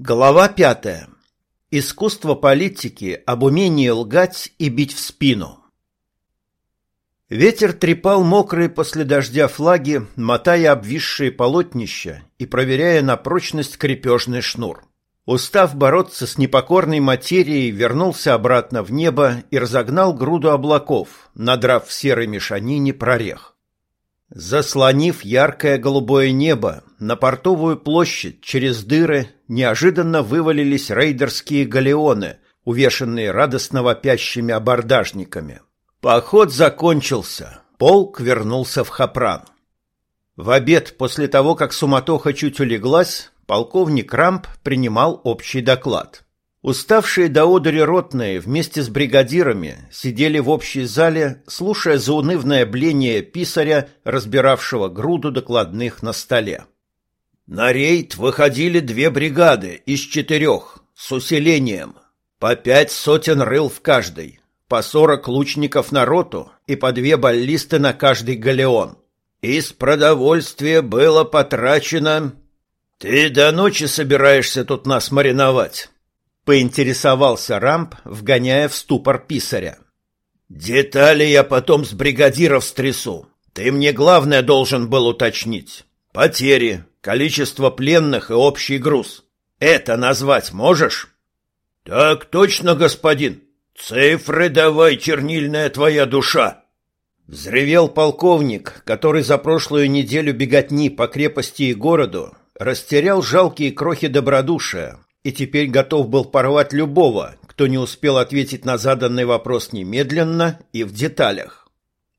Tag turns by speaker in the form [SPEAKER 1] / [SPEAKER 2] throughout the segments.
[SPEAKER 1] Глава пятая. Искусство политики об умении лгать и бить в спину. Ветер трепал мокрые после дождя флаги, мотая обвисшие полотнища и проверяя на прочность крепежный шнур. Устав бороться с непокорной материей, вернулся обратно в небо и разогнал груду облаков, надрав в серой мешанине прорех. Заслонив яркое голубое небо, на портовую площадь через дыры неожиданно вывалились рейдерские галеоны, увешанные радостно вопящими абордажниками. Поход закончился, полк вернулся в Хапран. В обед, после того, как суматоха чуть улеглась, полковник Рамп принимал общий доклад. Уставшие до одури ротные вместе с бригадирами сидели в общей зале, слушая заунывное бление писаря, разбиравшего груду докладных на столе. На рейд выходили две бригады из четырех, с усилением. По пять сотен рыл в каждой, по сорок лучников на роту и по две баллисты на каждый галеон. Из продовольствия было потрачено... «Ты до ночи собираешься тут нас мариновать?» Поинтересовался Рамп, вгоняя в ступор писаря. «Детали я потом с бригадиров стрясу. Ты мне главное должен был уточнить. Потери, количество пленных и общий груз. Это назвать можешь?» «Так точно, господин. Цифры давай, чернильная твоя душа!» Взревел полковник, который за прошлую неделю беготни по крепости и городу растерял жалкие крохи добродушия, и теперь готов был порвать любого, кто не успел ответить на заданный вопрос немедленно и в деталях.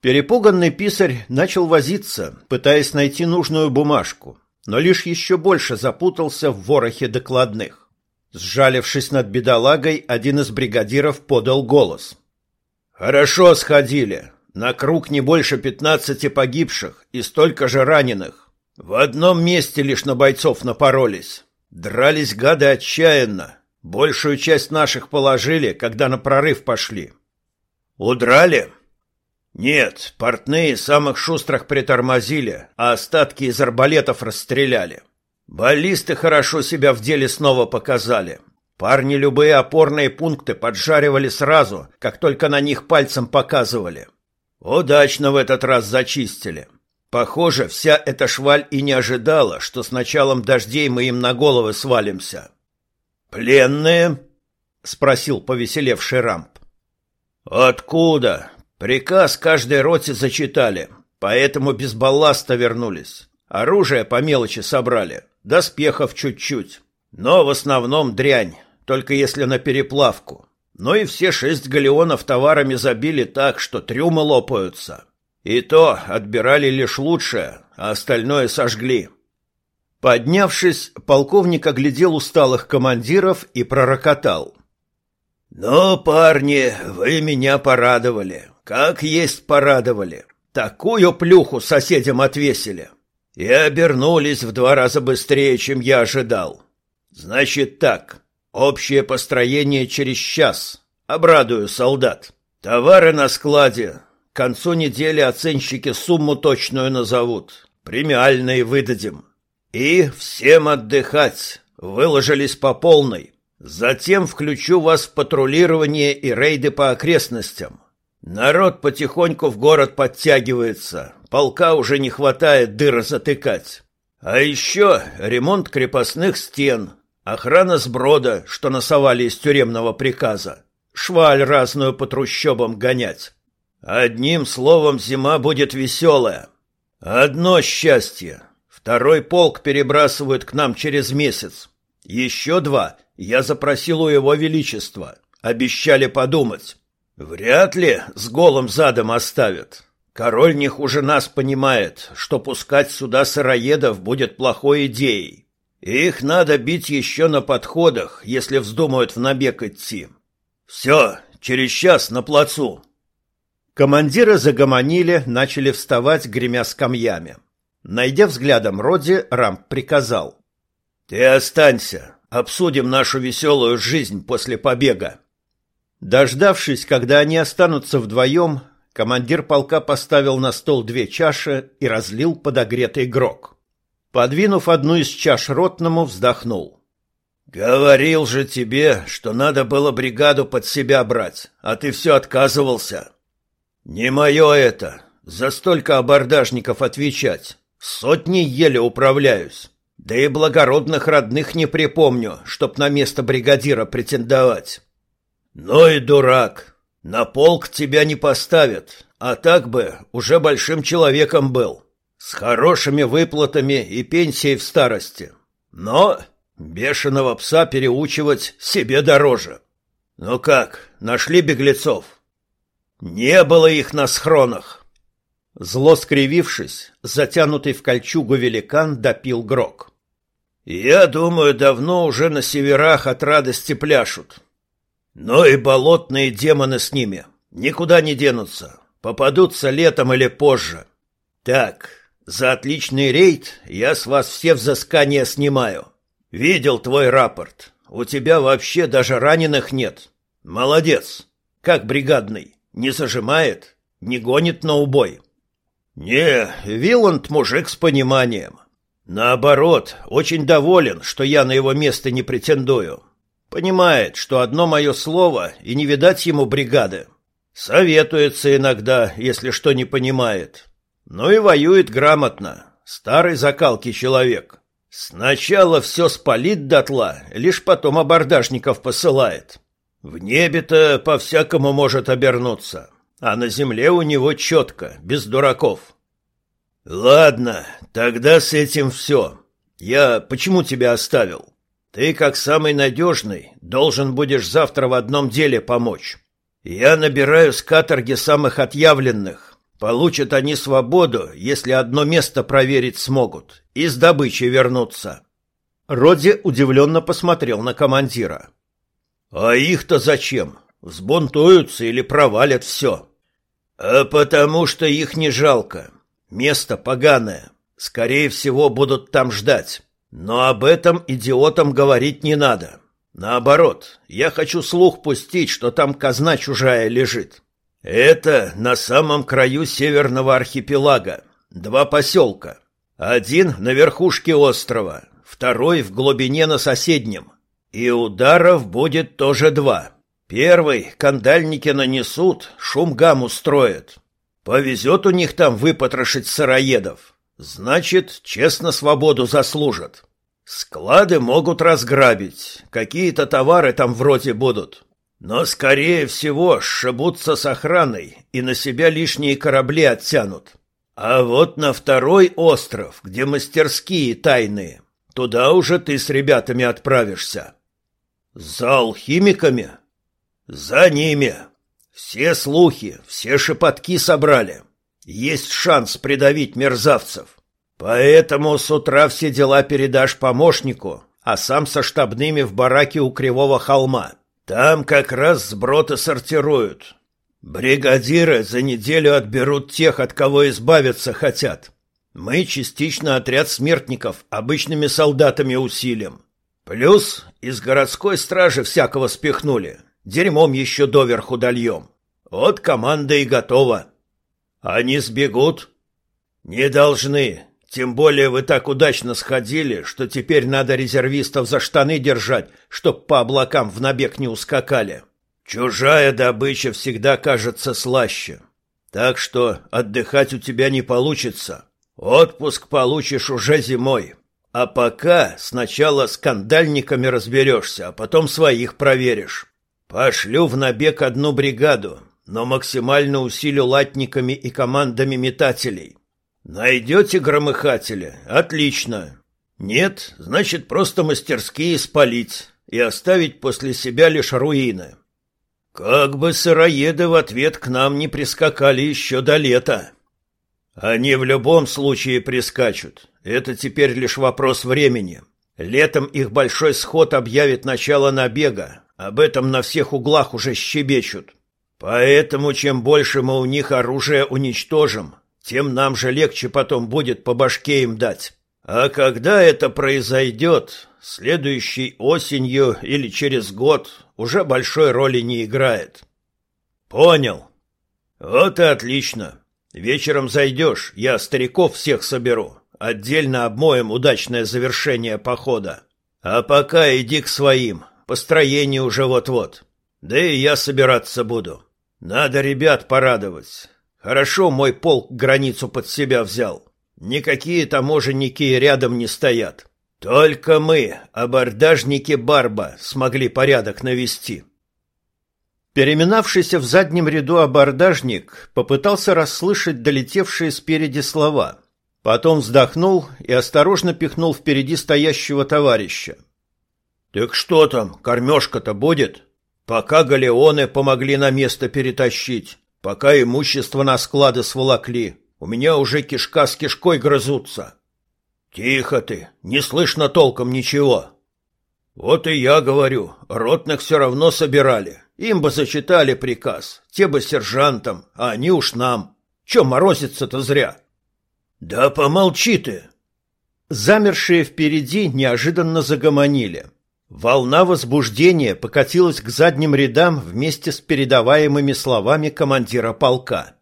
[SPEAKER 1] Перепуганный писарь начал возиться, пытаясь найти нужную бумажку, но лишь еще больше запутался в ворохе докладных. Сжалившись над бедолагой, один из бригадиров подал голос. «Хорошо сходили. На круг не больше пятнадцати погибших и столько же раненых. В одном месте лишь на бойцов напоролись. Дрались гады отчаянно. Большую часть наших положили, когда на прорыв пошли. Удрали? Нет, портные самых шустрых притормозили, а остатки из арбалетов расстреляли. Баллисты хорошо себя в деле снова показали. Парни любые опорные пункты поджаривали сразу, как только на них пальцем показывали. Удачно в этот раз зачистили. — Похоже, вся эта шваль и не ожидала, что с началом дождей мы им на головы свалимся. «Пленные?» — спросил повеселевший Рамп. «Откуда? Приказ каждой роте зачитали, поэтому без балласта вернулись. Оружие по мелочи собрали, доспехов чуть-чуть. Но в основном дрянь, только если на переплавку. Ну и все шесть галеонов товарами забили так, что трюмы лопаются. И то отбирали лишь лучшее, а остальное сожгли. Поднявшись, полковник оглядел усталых командиров и пророкотал. «Ну, парни, вы меня порадовали. Как есть порадовали. Такую плюху соседям отвесили. И обернулись в два раза быстрее, чем я ожидал. Значит так, общее построение через час. Обрадую солдат. Товары на складе, концу недели оценщики сумму точную назовут. Премиальные выдадим. И всем отдыхать. Выложились по полной. Затем включу вас в патрулирование и рейды по окрестностям. Народ потихоньку в город подтягивается. Полка уже не хватает дыры затыкать. А еще ремонт крепостных стен, охрана сброда, что насовали из тюремного приказа, шваль разную по трущобам гонять. Одним словом, зима будет веселая. Одно счастье. Второй полк перебрасывают к нам через месяц. Еще два я запросил у его величества. Обещали подумать. Вряд ли с голым задом оставят. Король не хуже нас понимает, что пускать сюда сыроедов будет плохой идеей. Их надо бить еще на подходах, если вздумают в набег идти. Все, через час на плацу. Командиры загомонили, начали вставать, гремя скамьями. Найдя взглядом Роди, Рамп приказал. «Ты останься. Обсудим нашу веселую жизнь после побега». Дождавшись, когда они останутся вдвоем, командир полка поставил на стол две чаши и разлил подогретый грог. Подвинув одну из чаш ротному, вздохнул. Говорил же тебе, что надо было бригаду под себя брать, а ты все отказывался. Не мое это, за столько абордажников отвечать. Сотни еле управляюсь. Да и благородных родных не припомню, чтоб на место бригадира претендовать. Ну и дурак. На полк тебя не поставят, а так бы уже большим человеком был. С хорошими выплатами и пенсией в старости. Но бешеного пса переучивать себе дороже. Ну как, нашли беглецов? Не было их на схронах. Зло скривившись, затянутый в кольчугу великан допил грок. Я думаю, давно уже на северах от радости пляшут. Но и болотные демоны с ними никуда не денутся. Попадутся летом или позже. Так, за отличный рейд я с вас все взыскания снимаю. Видел твой рапорт. У тебя вообще даже раненых нет. Молодец. Как бригадный. Не зажимает, не гонит на убой. Не, Виланд мужик с пониманием. Наоборот, очень доволен, что я на его место не претендую. Понимает, что одно мое слово и не видать ему бригады. Советуется иногда, если что не понимает. Но и воюет грамотно. Старый закалки человек. Сначала все спалит дотла, лишь потом абордажников посылает. В небе-то по-всякому может обернуться, а на земле у него четко, без дураков. Ладно, тогда с этим все. Я почему тебя оставил? Ты, как самый надежный, должен будешь завтра в одном деле помочь. Я набираю с каторги самых отъявленных. Получат они свободу, если одно место проверить смогут, и с добычей вернуться. Роди удивленно посмотрел на командира. А их-то зачем? Взбунтуются или провалят все? А потому что их не жалко. Место поганое. Скорее всего, будут там ждать. Но об этом идиотам говорить не надо. Наоборот, я хочу слух пустить, что там казна чужая лежит. Это на самом краю северного архипелага. Два поселка. Один на верхушке острова, второй в глубине на соседнем. И ударов будет тоже два. Первый кандальники нанесут, шум гам устроят. Повезет у них там выпотрошить сыроедов. Значит, честно свободу заслужат. Склады могут разграбить, какие-то товары там вроде будут. Но, скорее всего, сшибутся с охраной и на себя лишние корабли оттянут. А вот на второй остров, где мастерские тайные, туда уже ты с ребятами отправишься. За алхимиками? За ними. Все слухи, все шепотки собрали. Есть шанс придавить мерзавцев. Поэтому с утра все дела передашь помощнику, а сам со штабными в бараке у Кривого холма. Там как раз сброты сортируют. Бригадиры за неделю отберут тех, от кого избавиться хотят. Мы частично отряд смертников обычными солдатами усилим. Плюс из городской стражи всякого спихнули. Дерьмом еще доверху дольем. Вот команда и готова. Они сбегут? Не должны. Тем более вы так удачно сходили, что теперь надо резервистов за штаны держать, чтоб по облакам в набег не ускакали. Чужая добыча всегда кажется слаще. Так что отдыхать у тебя не получится. Отпуск получишь уже зимой. А пока сначала с скандальниками разберешься, а потом своих проверишь. Пошлю в набег одну бригаду, но максимально усилю латниками и командами метателей. Найдете громыхателя? Отлично. Нет, значит, просто мастерские спалить и оставить после себя лишь руины. Как бы сыроеды в ответ к нам не прискакали еще до лета. Они в любом случае прискачут. Это теперь лишь вопрос времени. Летом их большой сход объявит начало набега. Об этом на всех углах уже щебечут. Поэтому чем больше мы у них оружия уничтожим, тем нам же легче потом будет по башке им дать. А когда это произойдет, следующей осенью или через год, уже большой роли не играет. Понял. Вот и отлично. Вечером зайдешь, я стариков всех соберу. Отдельно обмоем удачное завершение похода. А пока иди к своим, построение уже вот-вот. Да и я собираться буду. Надо ребят порадовать. Хорошо мой полк границу под себя взял. Никакие таможенники рядом не стоят. Только мы, абордажники Барба, смогли порядок навести. Переминавшийся в заднем ряду абордажник попытался расслышать долетевшие спереди слова. Потом вздохнул и осторожно пихнул впереди стоящего товарища. «Так что там, кормежка-то будет? Пока галеоны помогли на место перетащить, пока имущество на склады сволокли, у меня уже кишка с кишкой грызутся». «Тихо ты, не слышно толком ничего». «Вот и я говорю, ротных все равно собирали, им бы зачитали приказ, те бы сержантам, а они уж нам. Че морозиться-то зря? Да помолчи ты. Замершие впереди неожиданно загомонили. Волна возбуждения покатилась к задним рядам вместе с передаваемыми словами командира полка.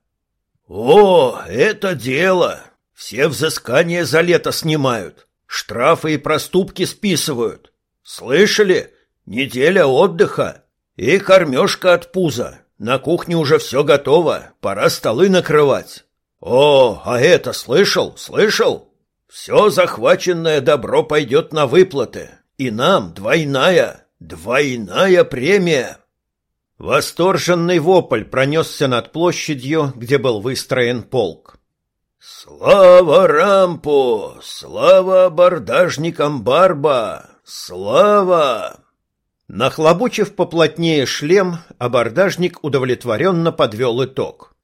[SPEAKER 1] «О, это дело! Все взыскания за лето снимают, штрафы и проступки списывают. Слышали? Неделя отдыха. И кормежка от пуза. На кухне уже все готово, пора столы накрывать. О, а это слышал, слышал? Все захваченное добро пойдет на выплаты. И нам двойная, двойная премия. Восторженный вопль пронесся над площадью, где был выстроен полк. «Слава Рампу! Слава абордажникам Барба! Слава!» Нахлобучив поплотнее шлем, абордажник удовлетворенно подвел итог.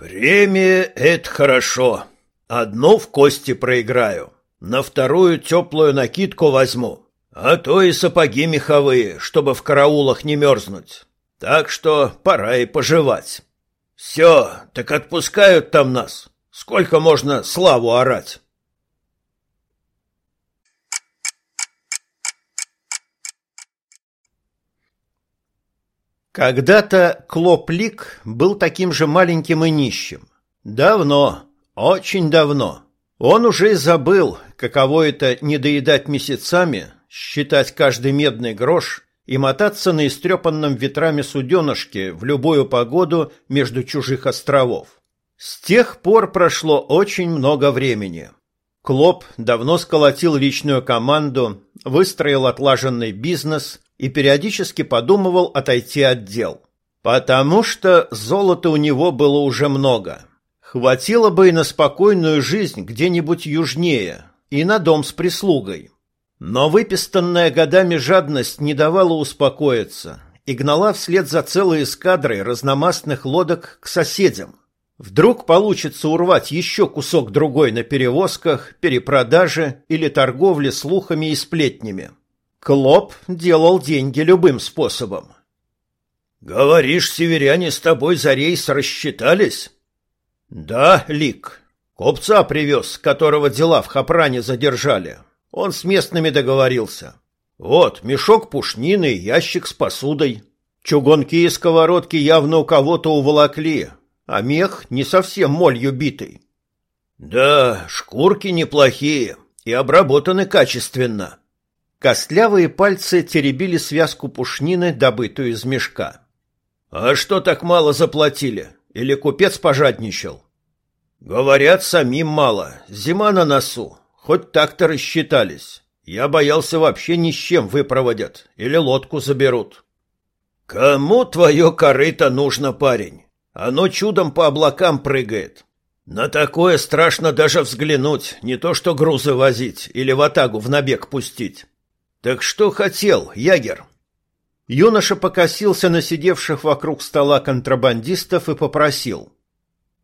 [SPEAKER 1] «Премия — это хорошо. Одну в кости проиграю, на вторую теплую накидку возьму, а то и сапоги меховые, чтобы в караулах не мерзнуть. Так что пора и пожевать. Все, так отпускают там нас. Сколько можно славу орать?» Когда-то Клоп-Лик был таким же маленьким и нищим. Давно, очень давно. Он уже и забыл, каково это не доедать месяцами, считать каждый медный грош и мотаться на истрепанном ветрами суденышке в любую погоду между чужих островов. С тех пор прошло очень много времени. Клоп давно сколотил личную команду, выстроил отлаженный бизнес и периодически подумывал отойти от дел. Потому что золота у него было уже много. Хватило бы и на спокойную жизнь где-нибудь южнее, и на дом с прислугой. Но выпистанная годами жадность не давала успокоиться и гнала вслед за целой эскадрой разномастных лодок к соседям. Вдруг получится урвать еще кусок другой на перевозках, перепродаже или торговле слухами и сплетнями. Клоп делал деньги любым способом. «Говоришь, северяне с тобой за рейс рассчитались?» «Да, Лик. Копца привез, которого дела в Хапране задержали. Он с местными договорился. Вот, мешок пушнины, ящик с посудой. Чугунки и сковородки явно у кого-то уволокли, а мех не совсем молью битый. Да, шкурки неплохие и обработаны качественно. Костлявые пальцы теребили связку пушнины, добытую из мешка. «А что так мало заплатили? Или купец пожадничал?» «Говорят, самим мало. Зима на носу. Хоть так-то рассчитались. Я боялся вообще ни с чем выпроводят или лодку заберут». «Кому твое корыто нужно, парень? Оно чудом по облакам прыгает. На такое страшно даже взглянуть, не то что грузы возить или ватагу в набег пустить». «Так что хотел, ягер?» Юноша покосился на сидевших вокруг стола контрабандистов и попросил.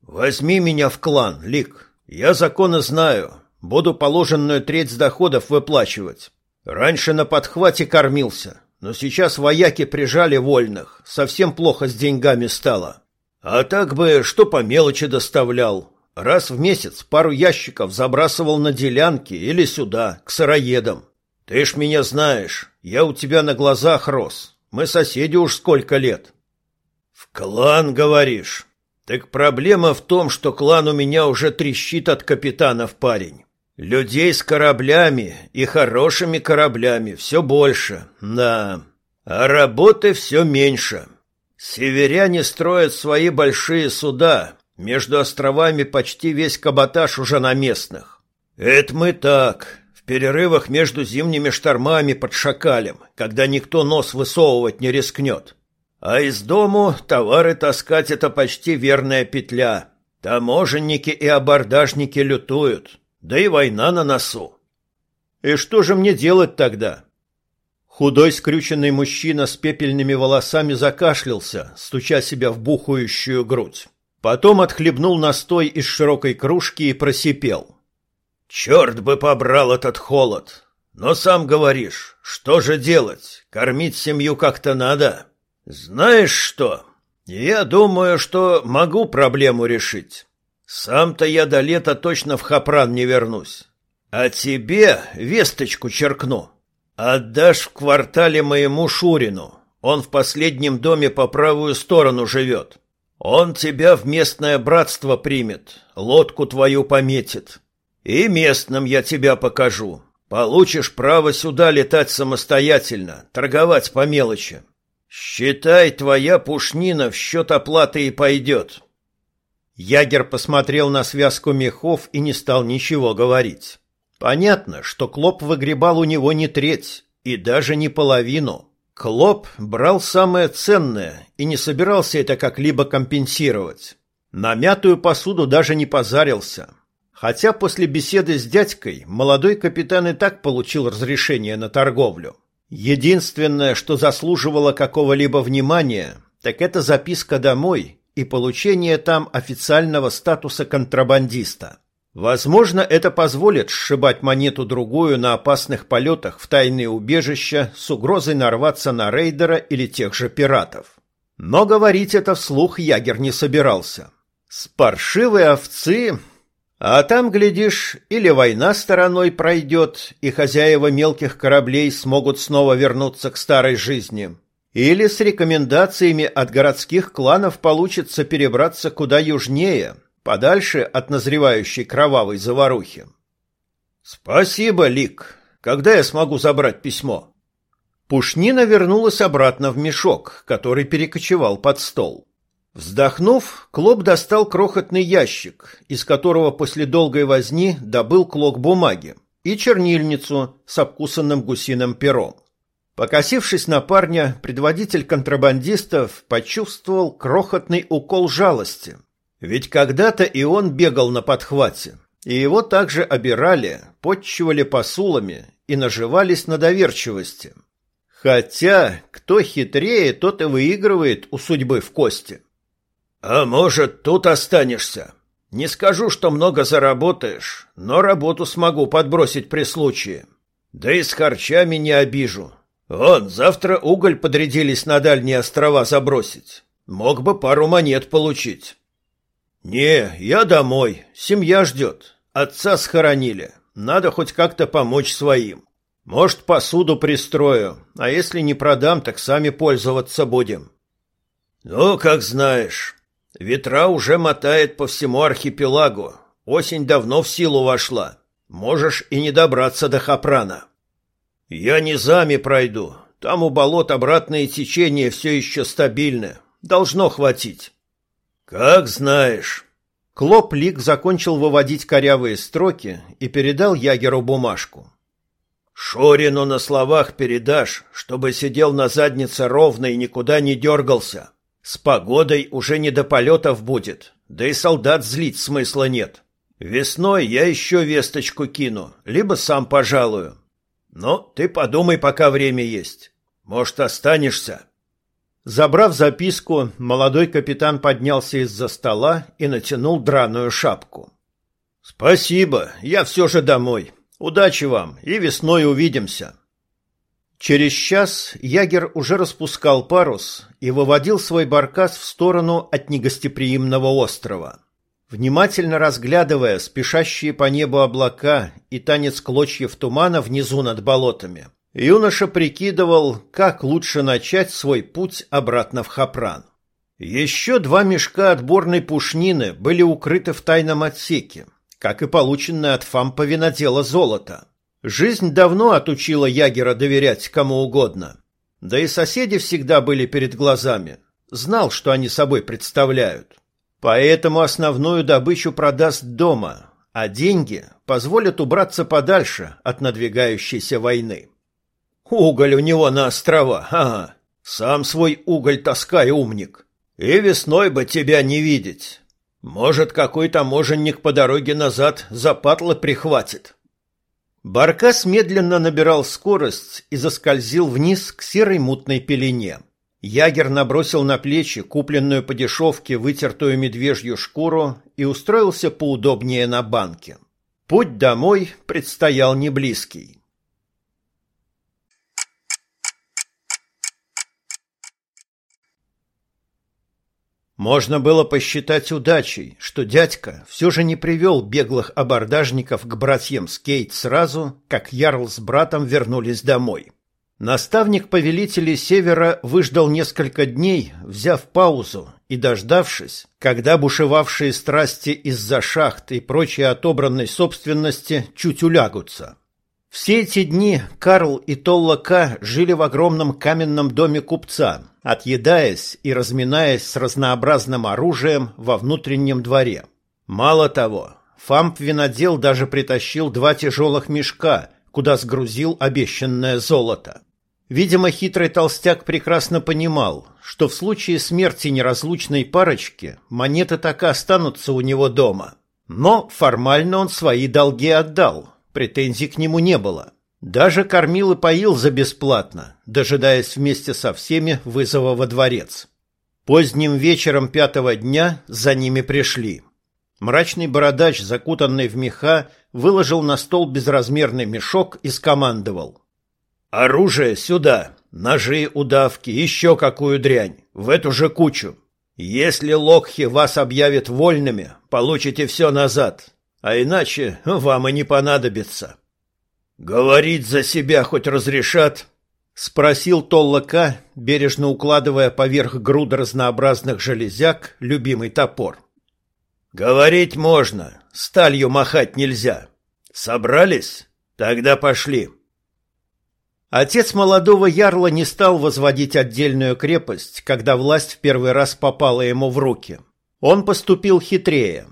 [SPEAKER 1] «Возьми меня в клан, Лик. Я законы знаю. Буду положенную треть доходов выплачивать. Раньше на подхвате кормился, но сейчас вояки прижали вольных. Совсем плохо с деньгами стало. А так бы что по мелочи доставлял. Раз в месяц пару ящиков забрасывал на делянки или сюда, к сыроедам. Ты ж меня знаешь, я у тебя на глазах рос. Мы соседи уж сколько лет. В клан, говоришь? Так проблема в том, что клан у меня уже трещит от капитанов, парень. Людей с кораблями и хорошими кораблями все больше, да, а работы все меньше. Северяне строят свои большие суда, между островами почти весь каботаж уже на местных. Это мы так, перерывах между зимними штормами под шакалем, когда никто нос высовывать не рискнет. А из дому товары таскать — это почти верная петля. Таможенники и абордажники лютуют, да и война на носу. И что же мне делать тогда? Худой скрюченный мужчина с пепельными волосами закашлялся, стуча себя в бухающую грудь. Потом отхлебнул настой из широкой кружки и просипел. «Черт бы побрал этот холод! Но сам говоришь, что же делать? Кормить семью как-то надо. Знаешь что? Я думаю, что могу проблему решить. Сам-то я до лета точно в Хапран не вернусь. А тебе весточку черкну. Отдашь в квартале моему Шурину. Он в последнем доме по правую сторону живет. Он тебя в местное братство примет, лодку твою пометит. И местным я тебя покажу. Получишь право сюда летать самостоятельно, торговать по мелочи. Считай, твоя пушнина в счет оплаты и пойдет. Ягер посмотрел на связку мехов и не стал ничего говорить. Понятно, что Клоп выгребал у него не треть и даже не половину. Клоп брал самое ценное и не собирался это как-либо компенсировать. На мятую посуду даже не позарился. Хотя после беседы с дядькой молодой капитан и так получил разрешение на торговлю. Единственное, что заслуживало какого-либо внимания, так это записка домой и получение там официального статуса контрабандиста. Возможно, это позволит сшибать монету-другую на опасных полетах в тайные убежища с угрозой нарваться на рейдера или тех же пиратов. Но говорить это вслух Ягер не собирался. С паршивой овцы... А там, глядишь, или война стороной пройдет, и хозяева мелких кораблей смогут снова вернуться к старой жизни, или с рекомендациями от городских кланов получится перебраться куда южнее, подальше от назревающей кровавой заварухи. «Спасибо, Лик. Когда я смогу забрать письмо?» Пушнина вернулась обратно в мешок, который перекочевал под стол. Вздохнув, Клоп достал крохотный ящик, из которого после долгой возни добыл клок бумаги и чернильницу с обкусанным гусиным пером. Покосившись на парня, предводитель контрабандистов почувствовал крохотный укол жалости – ведь когда-то и он бегал на подхвате, и его также обирали, подчивали посулами и наживались на доверчивости. Хотя, кто хитрее, тот и выигрывает у судьбы в кости. «А может, тут останешься? Не скажу, что много заработаешь, но работу смогу подбросить при случае. Да и с харчами не обижу. Вон, завтра уголь подрядились на дальние острова забросить. Мог бы пару монет получить». «Не, я домой. Семья ждет. Отца схоронили. Надо хоть как-то помочь своим. Может, посуду пристрою, а если не продам, так сами пользоваться будем». «Ну, как знаешь. Ветра уже мотает по всему архипелагу. Осень давно в силу вошла. Можешь и не добраться до Хапрана». «Я низами пройду. Там у болот обратное течение все еще стабильное. Должно хватить». «Как знаешь». Клоп Лик закончил выводить корявые строки и передал Ягеру бумажку. «Шорину на словах передашь, чтобы сидел на заднице ровно и никуда не дергался. С погодой уже не до полетов будет, да и солдат злить смысла нет. Весной я еще весточку кину, либо сам пожалую. Но ты подумай, пока время есть. Может, останешься?» Забрав записку, молодой капитан поднялся из-за стола и натянул драную шапку. «Спасибо, я все же домой. Удачи вам, и весной увидимся». Через час ягер уже распускал парус и выводил свой баркас в сторону от негостеприимного острова. Внимательно разглядывая спешащие по небу облака и танец клочьев тумана внизу над болотами, Юноша прикидывал, как лучше начать свой путь обратно в Хапран. Еще два мешка отборной пушнины были укрыты в тайном отсеке, как и полученное от Фампа винодела золото. Жизнь давно отучила Ягера доверять кому угодно. Да и соседи всегда были перед глазами. Знал, что они собой представляют. Поэтому основную добычу продаст дома, а деньги позволят убраться подальше от надвигающейся войны. Уголь у него на острова, ага. Сам свой уголь таскай, умник. И весной бы тебя не видеть. Может, какой таможенник по дороге назад запатло прихватит. Баркас медленно набирал скорость и заскользил вниз к серой мутной пелене. Ягер набросил на плечи купленную по дешевке вытертую медвежью шкуру и устроился поудобнее на банке. Путь домой предстоял неблизкий. Можно было посчитать удачей, что дядька все же не привел беглых абордажников к братьям Скейт сразу, как Ярл с братом вернулись домой. Наставник повелителей Севера выждал несколько дней, взяв паузу и дождавшись, когда бушевавшие страсти из-за шахт и прочей отобранной собственности чуть улягутся. Все эти дни Карл и Толла К. жили в огромном каменном доме купца, отъедаясь и разминаясь с разнообразным оружием во внутреннем дворе. Мало того, Фамп-винодел даже притащил два тяжелых мешка, куда сгрузил обещанное золото. Видимо, хитрый толстяк прекрасно понимал, что в случае смерти неразлучной парочки монеты так и останутся у него дома. Но формально он свои долги отдал, претензий к нему не было. Даже кормил и поил за бесплатно, дожидаясь вместе со всеми вызова во дворец. Поздним вечером пятого дня за ними пришли. Мрачный бородач, закутанный в меха, выложил на стол безразмерный мешок и скомандовал. «Оружие сюда! Ножи, удавки, еще какую дрянь! В эту же кучу! Если Локхи вас объявит вольными, получите все назад, а иначе вам и не понадобится». «Говорить за себя хоть разрешат?» — спросил Толлака, бережно укладывая поверх груда разнообразных железяк любимый топор. «Говорить можно, сталью махать нельзя. Собрались? Тогда пошли». Отец молодого ярла не стал возводить отдельную крепость, когда власть в первый раз попала ему в руки. Он поступил хитрее.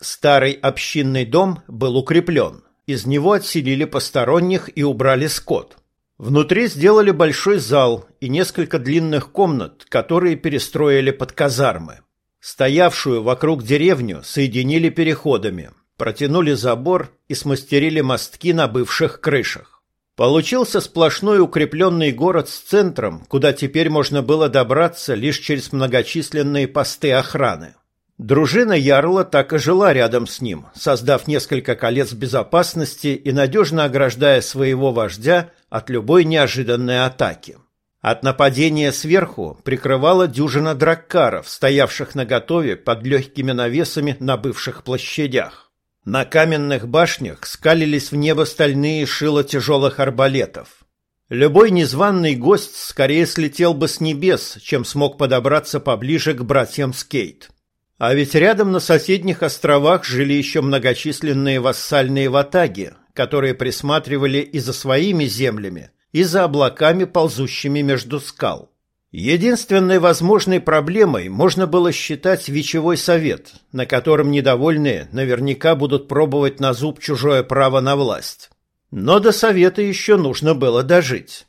[SPEAKER 1] Старый общинный дом был укреплен. Из него отселили посторонних и убрали скот. Внутри сделали большой зал и несколько длинных комнат, которые перестроили под казармы. Стоявшую вокруг деревню соединили переходами, протянули забор и смастерили мостки на бывших крышах. Получился сплошной укрепленный город с центром, куда теперь можно было добраться лишь через многочисленные посты охраны. Дружина Ярла так и жила рядом с ним, создав несколько колец безопасности и надежно ограждая своего вождя от любой неожиданной атаки. От нападения сверху прикрывала дюжина драккаров, стоявших наготове под легкими навесами на бывших площадях. На каменных башнях скалились в небо стальные шила тяжелых арбалетов. Любой незваный гость скорее слетел бы с небес, чем смог подобраться поближе к братьям Скейт. А ведь рядом на соседних островах жили еще многочисленные вассальные ватаги, которые присматривали и за своими землями, и за облаками, ползущими между скал. Единственной возможной проблемой можно было считать Вечевой совет, на котором недовольные наверняка будут пробовать на зуб чужое право на власть. Но до совета еще нужно было дожить.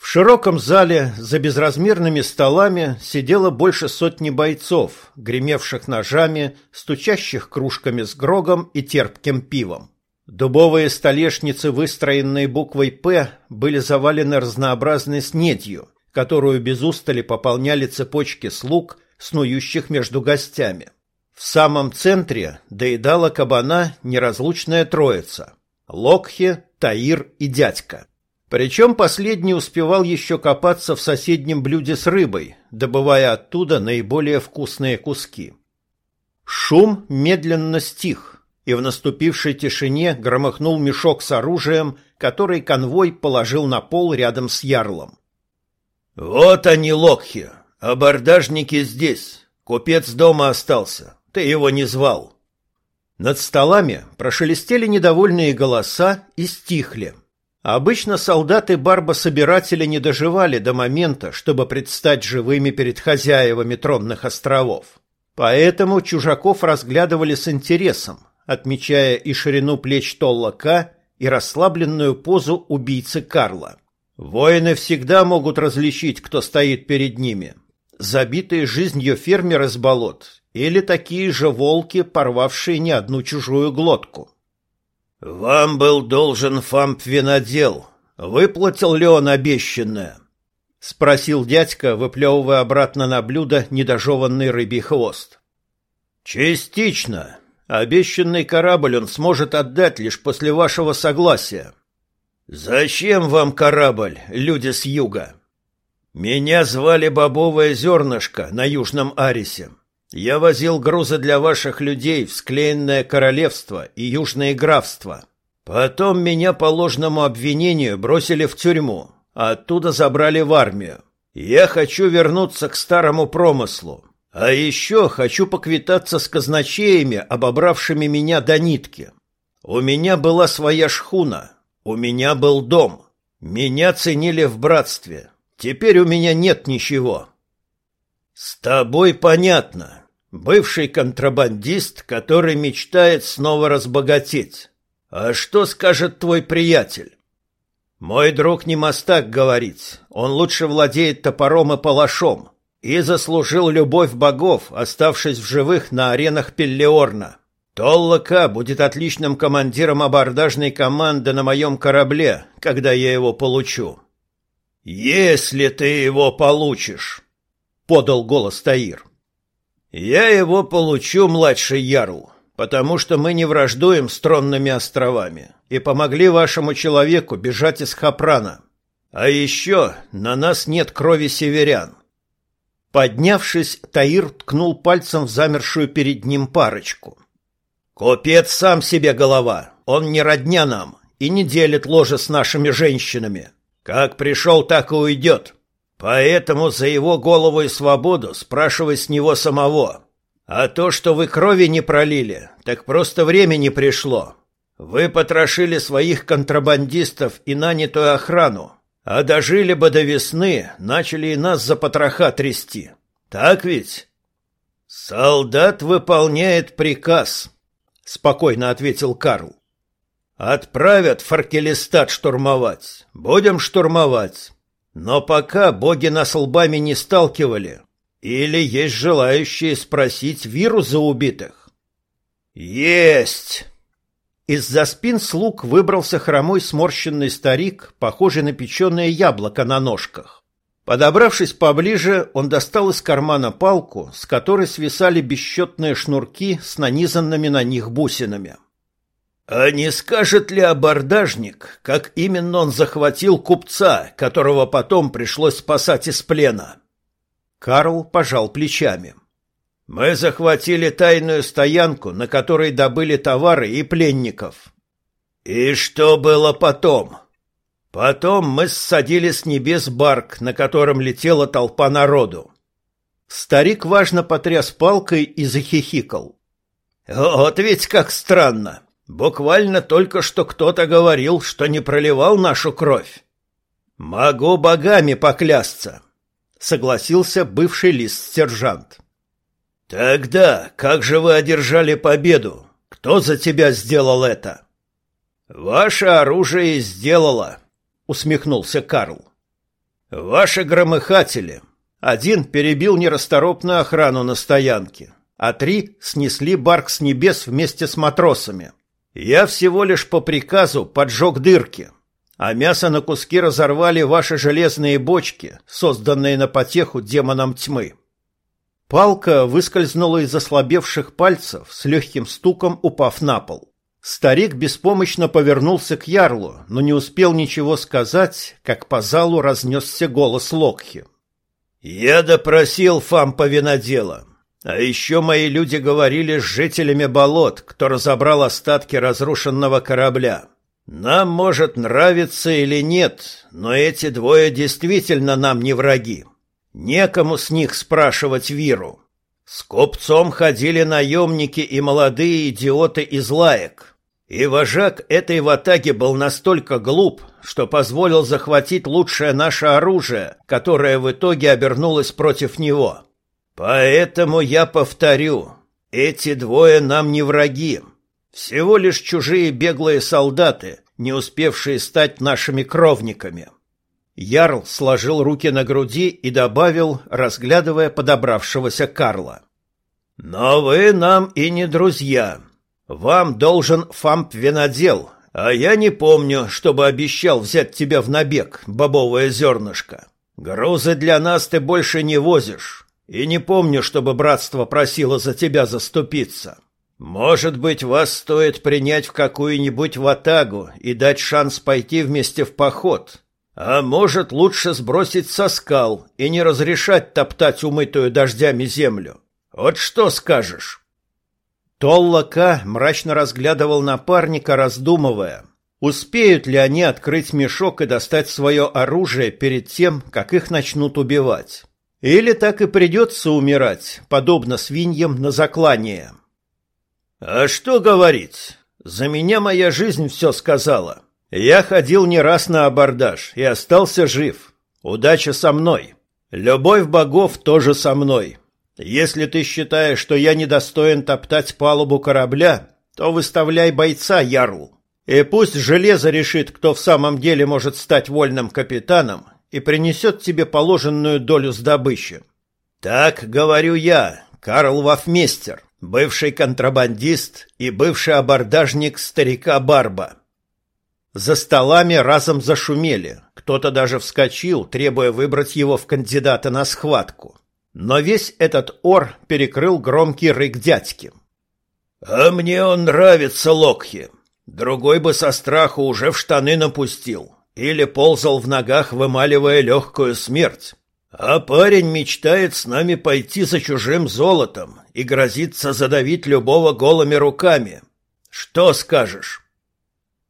[SPEAKER 1] В широком зале за безразмерными столами сидело больше сотни бойцов, гремевших ножами, стучащих кружками с грогом и терпким пивом. Дубовые столешницы, выстроенные буквой «П», были завалены разнообразной снедью, которую без устали пополняли цепочки слуг, снующих между гостями. В самом центре доедала кабана неразлучная троица – Локхи, Таир и дядька. Причем последний успевал еще копаться в соседнем блюде с рыбой, добывая оттуда наиболее вкусные куски. Шум медленно стих, и в наступившей тишине громыхнул мешок с оружием, который конвой положил на пол рядом с ярлом. «Вот они, локхи! Абордажники здесь! Купец дома остался! Ты его не звал!» Над столами прошелестели недовольные голоса и стихли. Обычно солдаты барбособиратели не доживали до момента, чтобы предстать живыми перед хозяевами тронных островов. Поэтому чужаков разглядывали с интересом, отмечая и ширину плеч Толлака, и расслабленную позу убийцы Карла. Воины всегда могут различить, кто стоит перед ними. Забитые жизнью фермеры с болот или такие же волки, порвавшие не одну чужую глотку. «Вам был должен фамп-винодел. Выплатил ли он обещанное?» — спросил дядька, выплевывая обратно на блюдо недожеванный рыбий хвост. «Частично. Обещанный корабль он сможет отдать лишь после вашего согласия». «Зачем вам корабль, люди с юга?» «Меня звали Бобовое зернышко на Южном Арисе. Я возил грузы для ваших людей в склеенное королевство и южное графство. Потом меня по ложному обвинению бросили в тюрьму, а оттуда забрали в армию. Я хочу вернуться к старому промыслу. А еще хочу поквитаться с казначеями, обобравшими меня до нитки. У меня была своя шхуна, у меня был дом. Меня ценили в братстве. Теперь у меня нет ничего. С тобой понятно. Бывший контрабандист, который мечтает снова разбогатеть. А что скажет твой приятель? Мой друг не мастак говорить. Он лучше владеет топором и палашом и заслужил любовь богов, оставшись в живых на аренах Пеллеорна. Толлака будет отличным командиром абордажной команды на моем корабле, когда я его получу. Если ты его получишь, подал голос Таир. «Я его получу, младший Ярл, потому что мы не враждуем с тронными островами и помогли вашему человеку бежать из Хапрана. А еще на нас нет крови северян». Поднявшись, Таир ткнул пальцем в замершую перед ним парочку. «Купец сам себе голова, он не родня нам и не делит ложе с нашими женщинами. Как пришел, так и уйдет». Поэтому за его голову и свободу спрашивай с него самого. А то, что вы крови не пролили, так просто времени пришло. Вы потрошили своих контрабандистов и нанятую охрану, а дожили бы до весны, начали и нас за потроха трясти. Так ведь? Солдат выполняет приказ, спокойно ответил Карл. Отправят Фаркелистат штурмовать. Будем штурмовать. Но пока боги нас лбами не сталкивали. Или есть желающие спросить вирус за убитых? Есть! Из-за спин слуг выбрался хромой сморщенный старик, похожий на печеное яблоко на ножках. Подобравшись поближе, он достал из кармана палку, с которой свисали бесчетные шнурки с нанизанными на них бусинами. А не скажет ли абордажник, как именно он захватил купца, которого потом пришлось спасать из плена? Карл пожал плечами. Мы захватили тайную стоянку, на которой добыли товары и пленников. И что было потом? Потом мы ссадили с небес барк, на котором летела толпа народу. Старик важно потряс палкой и захихикал. Вот ведь как странно. Буквально только что кто-то говорил, что не проливал нашу кровь. Могу богами поклясться, согласился бывший лист-сержант. Тогда как же вы одержали победу? Кто за тебя сделал это? Ваше оружие сделало, усмехнулся Карл. Ваши громыхатели. Один перебил нерасторопную охрану на стоянке, а три снесли барк с небес вместе с матросами. Я всего лишь по приказу поджег дырки, а мясо на куски разорвали ваши железные бочки, созданные на потеху демонам тьмы. Палка выскользнула из ослабевших пальцев с легким стуком, упав на пол. Старик беспомощно повернулся к ярлу, но не успел ничего сказать, как по залу разнесся голос Локхи. «Я допросил Фампа винодела. А еще мои люди говорили с жителями болот, кто разобрал остатки разрушенного корабля. Нам может нравиться или нет, но эти двое действительно нам не враги. Некому с них спрашивать Виру. С купцом ходили наемники и молодые идиоты из лаек. И вожак этой ватаги был настолько глуп, что позволил захватить лучшее наше оружие, которое в итоге обернулось против него. Поэтому я повторю, эти двое нам не враги. Всего лишь чужие беглые солдаты, не успевшие стать нашими кровниками. Ярл сложил руки на груди и добавил, разглядывая подобравшегося Карла. «Но вы нам и не друзья. Вам должен фамп-винодел, а я не помню, чтобы обещал взять тебя в набег, бобовое зернышко. Грузы для нас ты больше не возишь, и не помню, чтобы братство просило за тебя заступиться. Может быть, вас стоит принять в какую-нибудь ватагу и дать шанс пойти вместе в поход, а может, лучше сбросить со скал и не разрешать топтать умытую дождями землю. Вот что скажешь?» Толлака мрачно разглядывал напарника, раздумывая, успеют ли они открыть мешок и достать свое оружие перед тем, как их начнут убивать. Или так и придется умирать, подобно свиньям на заклание. «А что говорить? За меня моя жизнь все сказала. Я ходил не раз на абордаж и остался жив. Удача со мной. Любовь богов тоже со мной. Если ты считаешь, что я недостоин топтать палубу корабля, то выставляй бойца, Ярл. И пусть железо решит, кто в самом деле может стать вольным капитаном и принесет тебе положенную долю с добычи. Так говорю я, Карл Вафместер, бывший контрабандист и бывший абордажник старика Барба. За столами разом зашумели, кто-то даже вскочил, требуя выбрать его в кандидата на схватку. Но весь этот ор перекрыл громкий рык дядьки. «А мне он нравится, Локхи. Другой бы со страху уже в штаны напустил или ползал в ногах, вымаливая легкую смерть. А парень мечтает с нами пойти за чужим золотом и грозится задавить любого голыми руками. Что скажешь?»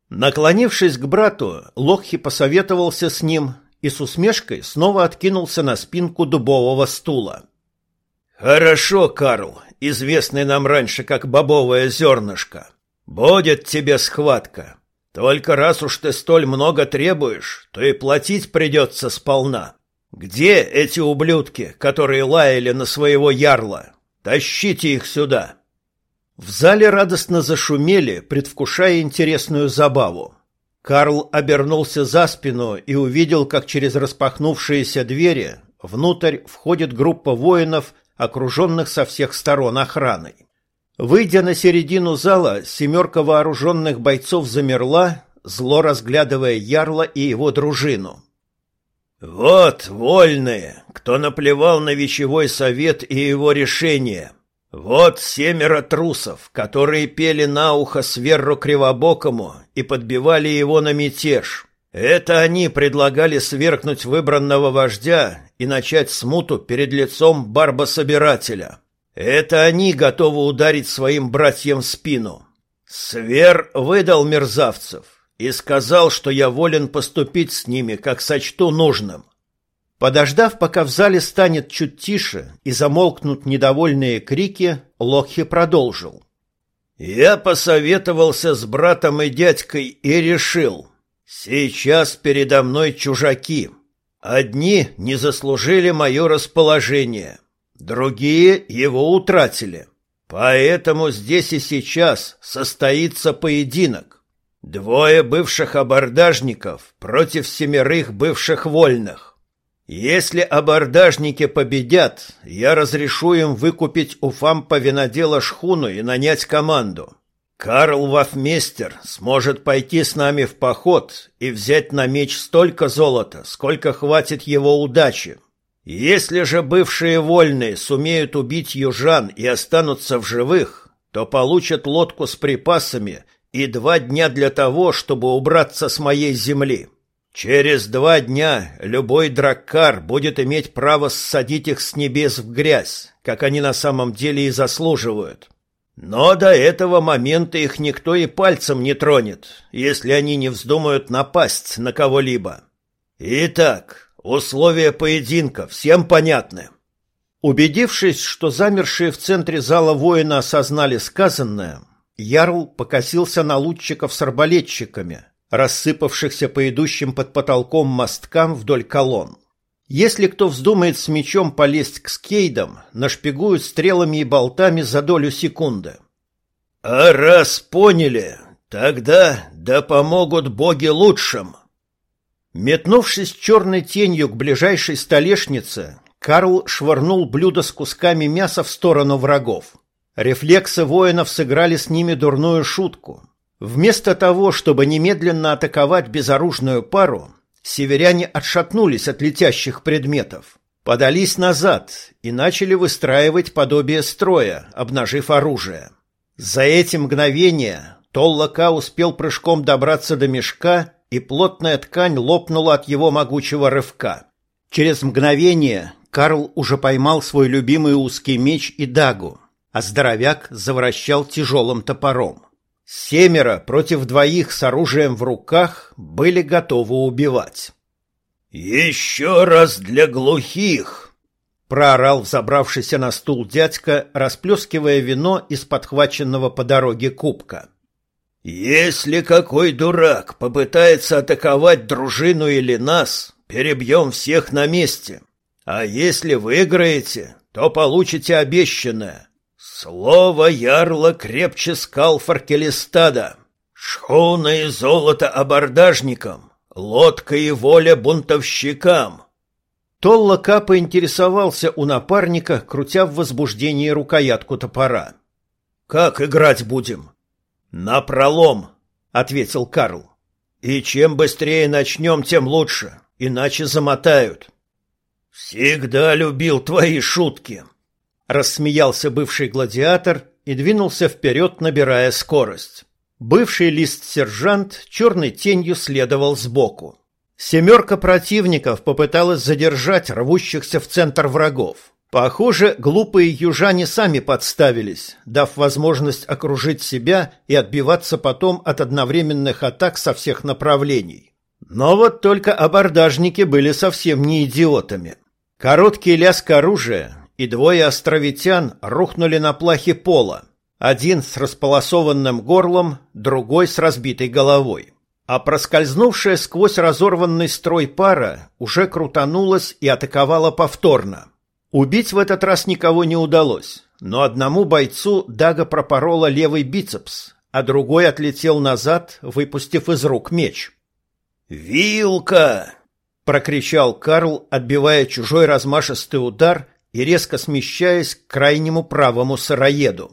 [SPEAKER 1] Наклонившись к брату, Локхи посоветовался с ним и с усмешкой снова откинулся на спинку дубового стула. «Хорошо, Карл, известный нам раньше как бобовое зернышко. Будет тебе схватка. Только раз уж ты столь много требуешь, то и платить придется сполна. Где эти ублюдки, которые лаяли на своего ярла? Тащите их сюда!» В зале радостно зашумели, предвкушая интересную забаву. Карл обернулся за спину и увидел, как через распахнувшиеся двери внутрь входит группа воинов, окруженных со всех сторон охраной. Выйдя на середину зала, семерка вооруженных бойцов замерла, зло разглядывая Ярла и его дружину. «Вот вольные, кто наплевал на вечевой совет и его решение», вот семеро трусов, которые пели на ухо Сверру Кривобокому и подбивали его на мятеж. Это они предлагали свергнуть выбранного вождя и начать смуту перед лицом барбособирателя. Это они готовы ударить своим братьям в спину. Свер выдал мерзавцев и сказал, что я волен поступить с ними, как сочту нужным. Подождав, пока в зале станет чуть тише и замолкнут недовольные крики, Лохи продолжил. «Я посоветовался с братом и дядькой и решил. Сейчас передо мной чужаки. Одни не заслужили мое расположение, другие его утратили. Поэтому здесь и сейчас состоится поединок. Двое бывших абордажников против семерых бывших вольных. Если абордажники победят, я разрешу им выкупить у Фампа винодела шхуну и нанять команду. Карл Вафместер сможет пойти с нами в поход и взять на меч столько золота, сколько хватит его удачи. Если же бывшие вольные сумеют убить южан и останутся в живых, то получат лодку с припасами и два дня для того, чтобы убраться с моей земли. Через два дня любой драккар будет иметь право ссадить их с небес в грязь, как они на самом деле и заслуживают. Но до этого момента их никто и пальцем не тронет, если они не вздумают напасть на кого-либо. Итак, условия поединка всем понятны. Убедившись, что замершие в центре зала воина осознали сказанное, Ярл покосился на лучников с арбалетчиками, рассыпавшихся по идущим под потолком мосткам вдоль колонн. Если кто вздумает с мечом полезть к скейдам, нашпигуют стрелами и болтами за долю секунды. «А раз поняли, тогда да помогут боги лучшим!» Метнувшись черной тенью к ближайшей столешнице, Карл швырнул блюдо с кусками мяса в сторону врагов. Рефлексы воинов сыграли с ними дурную шутку. Вместо того, чтобы немедленно атаковать безоружную пару, северяне отшатнулись от летящих предметов, подались назад и начали выстраивать подобие строя, обнажив оружие. За эти мгновения Толлака успел прыжком добраться до мешка, и плотная ткань лопнула от его могучего рывка. Через мгновение Карл уже поймал свой любимый узкий меч и дагу, а здоровяк завращал тяжелым топором. Семеро против двоих с оружием в руках были готовы убивать. «Еще раз для глухих!» — проорал взобравшийся на стул дядька, расплескивая вино из подхваченного по дороге кубка. «Если какой дурак попытается атаковать дружину или нас, перебьем всех на месте. А если выиграете, то получите обещанное. Слово ярла крепче скал Фаркелистада. Шхуна и золото абордажникам, лодка и воля бунтовщикам. Толлака поинтересовался у напарника, крутя в возбуждении рукоятку топора. «Как играть будем?» «На пролом», — ответил Карл. «И чем быстрее начнем, тем лучше, иначе замотают». «Всегда любил твои шутки», Рассмеялся бывший гладиатор и двинулся вперед, набирая скорость. Бывший лист-сержант черной тенью следовал сбоку. Семерка противников попыталась задержать рвущихся в центр врагов. Похоже, глупые южане сами подставились, дав возможность окружить себя и отбиваться потом от одновременных атак со всех направлений. Но вот только абордажники были совсем не идиотами. Короткий лязг оружия, и двое островитян рухнули на плахе пола, один с располосованным горлом, другой с разбитой головой. А проскользнувшая сквозь разорванный строй пара уже крутанулась и атаковала повторно. Убить в этот раз никого не удалось, но одному бойцу Дага пропорола левый бицепс, а другой отлетел назад, выпустив из рук меч. «Вилка!» — прокричал Карл, отбивая чужой размашистый удар и резко смещаясь к крайнему правому сыроеду.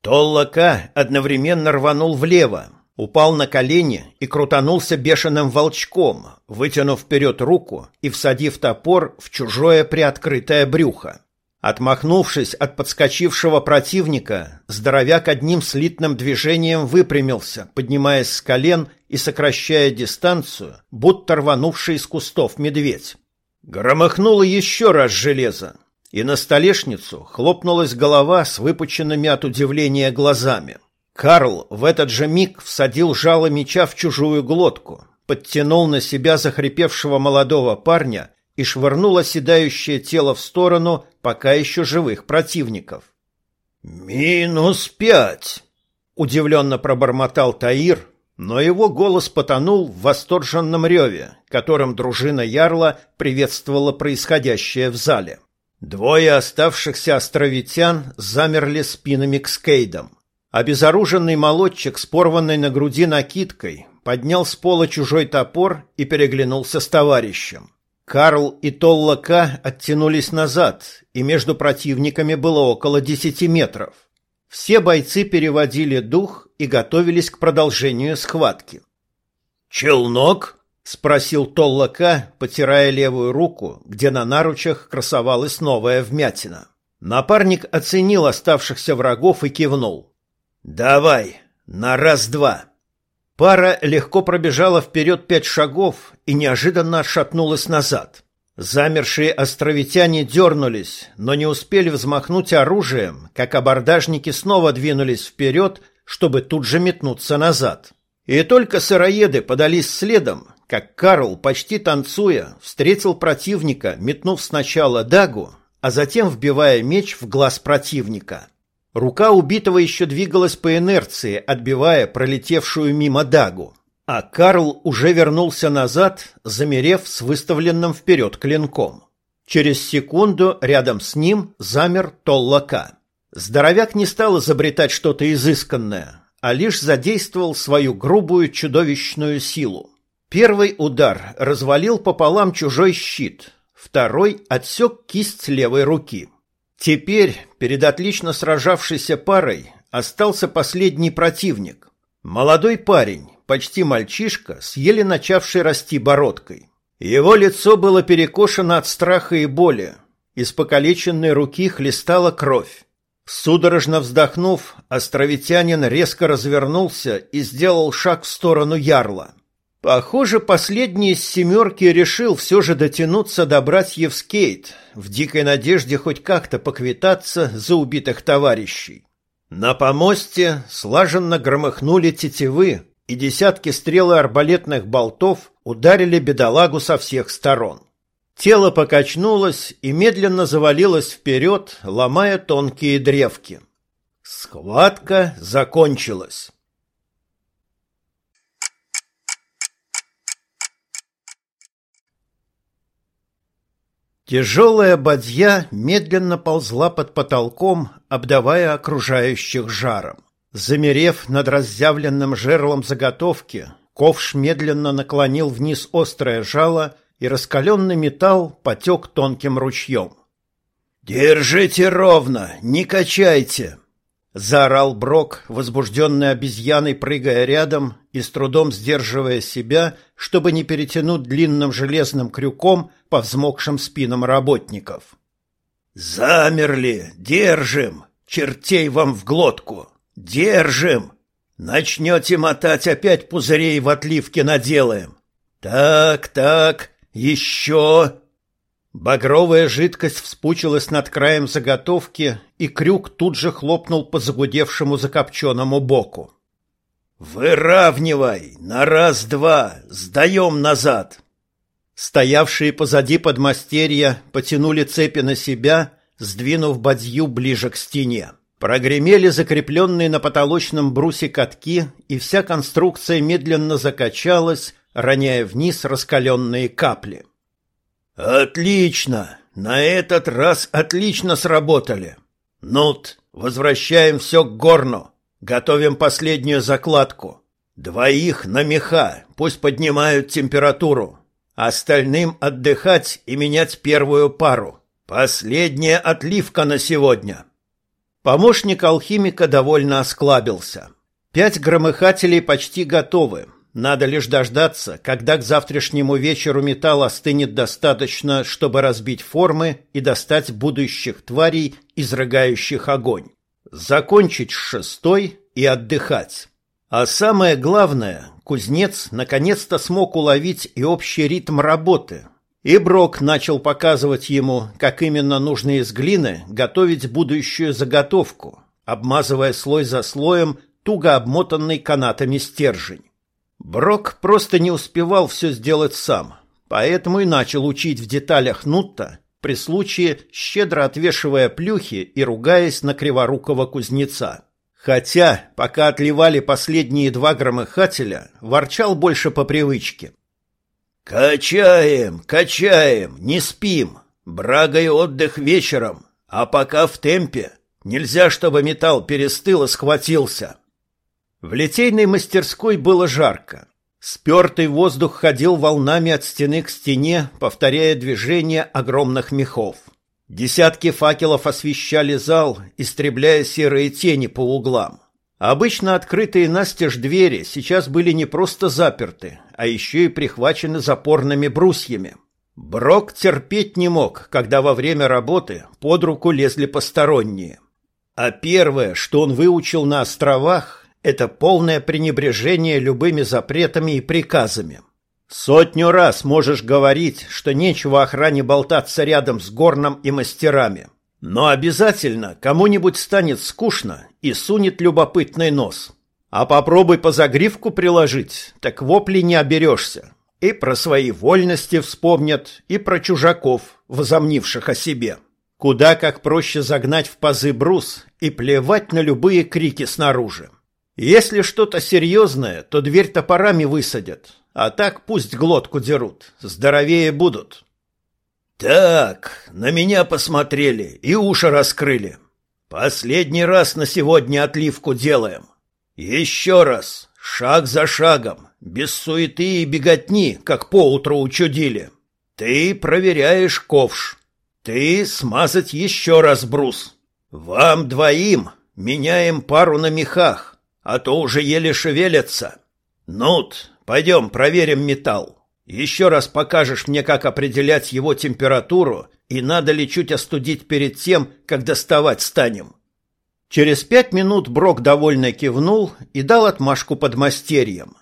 [SPEAKER 1] Толлака одновременно рванул влево, упал на колени и крутанулся бешеным волчком, вытянув вперед руку и всадив топор в чужое приоткрытое брюхо. Отмахнувшись от подскочившего противника, здоровяк одним слитным движением выпрямился, поднимаясь с колен и сокращая дистанцию, будто рванувший из кустов медведь. Громыхнуло еще раз железо, и на столешницу хлопнулась голова с выпученными от удивления глазами. Карл в этот же миг всадил жало меча в чужую глотку, подтянул на себя захрипевшего молодого парня и швырнул оседающее тело в сторону пока еще живых противников. «Минус пять!» — удивленно пробормотал Таир, но его голос потонул в восторженном реве, которым дружина Ярла приветствовала происходящее в зале. Двое оставшихся островитян замерли спинами к скейдам. Обезоруженный молодчик с порванной на груди накидкой поднял с пола чужой топор и переглянулся с товарищем. Карл и Толла К оттянулись назад, и между противниками было около десяти метров. Все бойцы переводили дух и готовились к продолжению схватки. «Челнок?» — спросил Толлака, потирая левую руку, где на наручах красовалась новая вмятина. Напарник оценил оставшихся врагов и кивнул. «Давай, на раз-два!» Пара легко пробежала вперед пять шагов и неожиданно отшатнулась назад. Замершие островитяне дернулись, но не успели взмахнуть оружием, как абордажники снова двинулись вперед, чтобы тут же метнуться назад. И только сыроеды подались следом, как Карл, почти танцуя, встретил противника, метнув сначала дагу, а затем вбивая меч в глаз противника. Рука убитого еще двигалась по инерции, отбивая пролетевшую мимо дагу. А Карл уже вернулся назад, замерев с выставленным вперед клинком. Через секунду рядом с ним замер Толлака. Здоровяк не стал изобретать что-то изысканное, а лишь задействовал свою грубую чудовищную силу. Первый удар развалил пополам чужой щит, второй отсек кисть левой руки. Теперь перед отлично сражавшейся парой остался последний противник. Молодой парень, почти мальчишка, с еле начавшей расти бородкой. Его лицо было перекошено от страха и боли. Из покалеченной руки хлестала кровь. Судорожно вздохнув, островитянин резко развернулся и сделал шаг в сторону ярла. Похоже, последний из семерки решил все же дотянуться до братьев Скейт, в дикой надежде хоть как-то поквитаться за убитых товарищей. На помосте слаженно громыхнули тетивы, и десятки стрел и арбалетных болтов ударили бедолагу со всех сторон. Тело покачнулось и медленно завалилось вперед, ломая тонкие древки. Схватка закончилась. Тяжелая бадья медленно ползла под потолком, обдавая окружающих жаром. Замерев над разъявленным жерлом заготовки, ковш медленно наклонил вниз острое жало, и раскаленный металл потек тонким ручьем. «Держите ровно, не качайте!» — заорал Брок, возбужденный обезьяной, прыгая рядом и с трудом сдерживая себя, чтобы не перетянуть длинным железным крюком по взмокшим спинам работников. «Замерли! Держим! Чертей вам в глотку!» Держим! Начнете мотать, опять пузырей в отливке наделаем. Так, так, еще... Багровая жидкость вспучилась над краем заготовки, и крюк тут же хлопнул по загудевшему закопченному боку. «Выравнивай! На раз-два! Сдаем назад!» Стоявшие позади подмастерья потянули цепи на себя, сдвинув бадью ближе к стене. Прогремели закрепленные на потолочном брусе катки, и вся конструкция медленно закачалась, роняя вниз раскаленные капли. «Отлично! На этот раз отлично сработали! Нут, возвращаем все к горну, готовим последнюю закладку. Двоих на меха, пусть поднимают температуру. Остальным отдыхать и менять первую пару. Последняя отливка на сегодня». Помощник алхимика довольно осклабился. Пять громыхателей почти готовы. Надо лишь дождаться, когда к завтрашнему вечеру металл остынет достаточно, чтобы разбить формы и достать будущих тварей, изрыгающих огонь. Закончить с шестой и отдыхать. А самое главное, кузнец наконец-то смог уловить и общий ритм работы, и Брок начал показывать ему, как именно нужно из глины готовить будущую заготовку, обмазывая слой за слоем туго обмотанный канатами стержень. Брок просто не успевал все сделать сам, поэтому и начал учить в деталях Нутта, при случае щедро отвешивая плюхи и ругаясь на криворукого кузнеца. Хотя, пока отливали последние два громыхателя, ворчал больше по привычке – «Качаем, качаем, не спим. Брага и отдых вечером. А пока в темпе. Нельзя, чтобы металл перестыл и схватился». В литейной мастерской было жарко. Спертый воздух ходил волнами от стены к стене, повторяя движение огромных мехов. Десятки факелов освещали зал, истребляя серые тени по углам. Обычно открытые настежь двери сейчас были не просто заперты, а еще и прихвачены запорными брусьями. Брок терпеть не мог, когда во время работы под руку лезли посторонние. А первое, что он выучил на островах, это полное пренебрежение любыми запретами и приказами. Сотню раз можешь говорить, что нечего охране болтаться рядом с горном и мастерами. Но обязательно кому-нибудь станет скучно и сунет любопытный нос. А попробуй по загривку приложить, так вопли не оберешься. И про свои вольности вспомнят, и про чужаков, возомнивших о себе. Куда как проще загнать в пазы брус и плевать на любые крики снаружи. Если что-то серьезное, то дверь топорами высадят, а так пусть глотку дерут, здоровее будут. Так, на меня посмотрели и уши раскрыли. Последний раз на сегодня отливку делаем. Еще раз, шаг за шагом, без суеты и беготни, как поутру учудили. Ты проверяешь ковш. Ты смазать еще раз брус. Вам двоим меняем пару на мехах, а то уже еле шевелятся. Нут, пойдем проверим металл. Еще раз покажешь мне, как определять его температуру и надо ли чуть остудить перед тем, как доставать станем. Через пять минут Брок довольно кивнул и дал отмашку под мастерьем.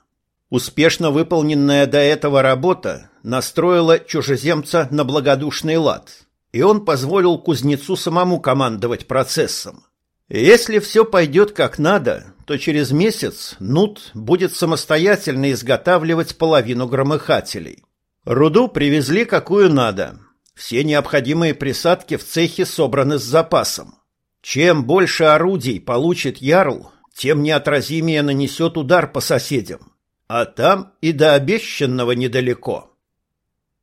[SPEAKER 1] Успешно выполненная до этого работа настроила чужеземца на благодушный лад, и он позволил кузнецу самому командовать процессом. Если все пойдет как надо, то через месяц Нут будет самостоятельно изготавливать половину громыхателей. Руду привезли какую надо. Все необходимые присадки в цехе собраны с запасом. Чем больше орудий получит Ярл, тем неотразимее нанесет удар по соседям. А там и до обещанного недалеко.